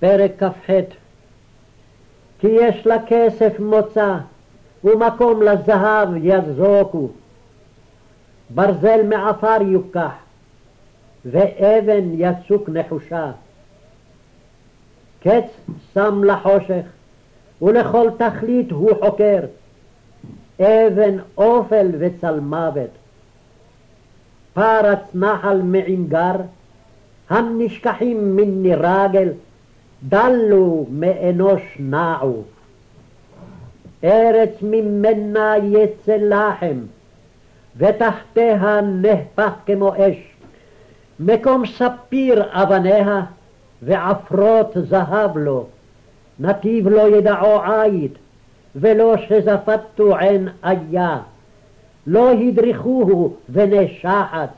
פרק כ"ח. כי יש לכסף מוצא ומקום לזהב יזוקו ברזל מעפר יוקח ואבן יצוק נחושה. קץ שם לחושך ולכל תכלית הוא חוקר. אבן אופל וצלמוות פרץ נחל מעינגר הנשכחים מני רגל דלו מאנוש נעו. ארץ ממנה יצא לחם, ותחתיה נהפך כמו אש. מקום ספיר אבניה, ועפרות זהב לו. נתיב לא ידעו עית, ולא שזפתו עין איה. לא הדריכוהו בני שחץ,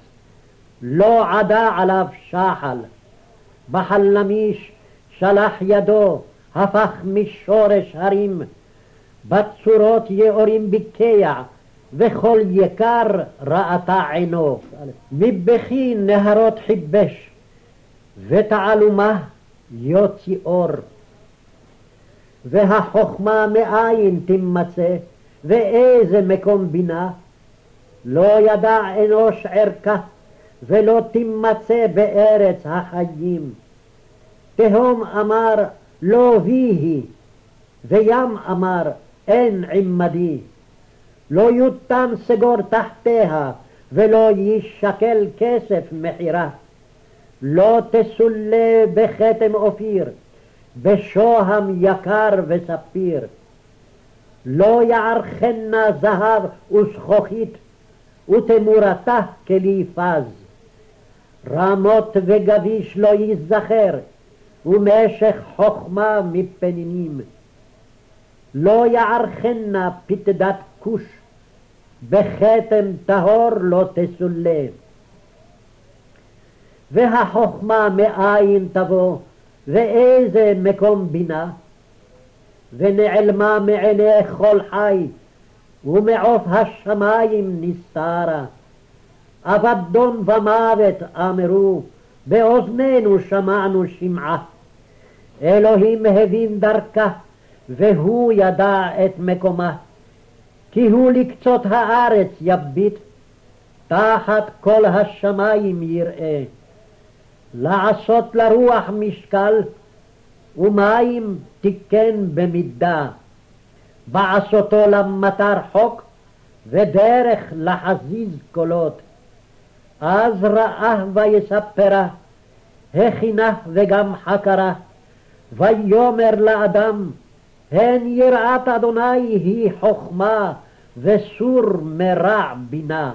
לא עדה עליו שחל. בחלמיש שלח ידו, הפך משורש הרים, בצורות יאורים ביקע, וכל יקר ראתה עינו. מבכי נהרות חיבש, ותעלומה יוציא אור. והחוכמה מאין תימצא, ואיזה מקום בינה? לא ידע אנוש ערכה, ולא תימצא בארץ החיים. תהום אמר לא ויהי, וים אמר אין עמדי. לא יותן סגור תחתיה, ולא יישקל כסף מחירה. לא תסולא בכתם אופיר, בשוהם יקר וספיר. לא יערכנה זהב וזכוכית, ותמורתה כלי פז. רמות וגביש לא ייזכר, ומשך חכמה מפנינים. לא יערכנה פתדת כוש, בכתם טהור לא תסולא. והחכמה מאין תבוא, ואיזה מקום בינה? ונעלמה מעיני כל חי, ומעוף השמיים נסתרה. אבדון ומוות אמרו, באוזנינו שמענו שמעה. אלוהים הבין דרכה, והוא ידע את מקומה. כי הוא לקצות הארץ יביט, תחת כל השמיים יראה. לעשות לרוח משקל, ומים תיקן במידה. בעשותו למטר חוק, ודרך לחזיז קולות. אז ראה ויספרה, הכינה וגם חקרה, ויאמר לאדם, הן יראת אדוני היא חכמה, וסור מרע בינה.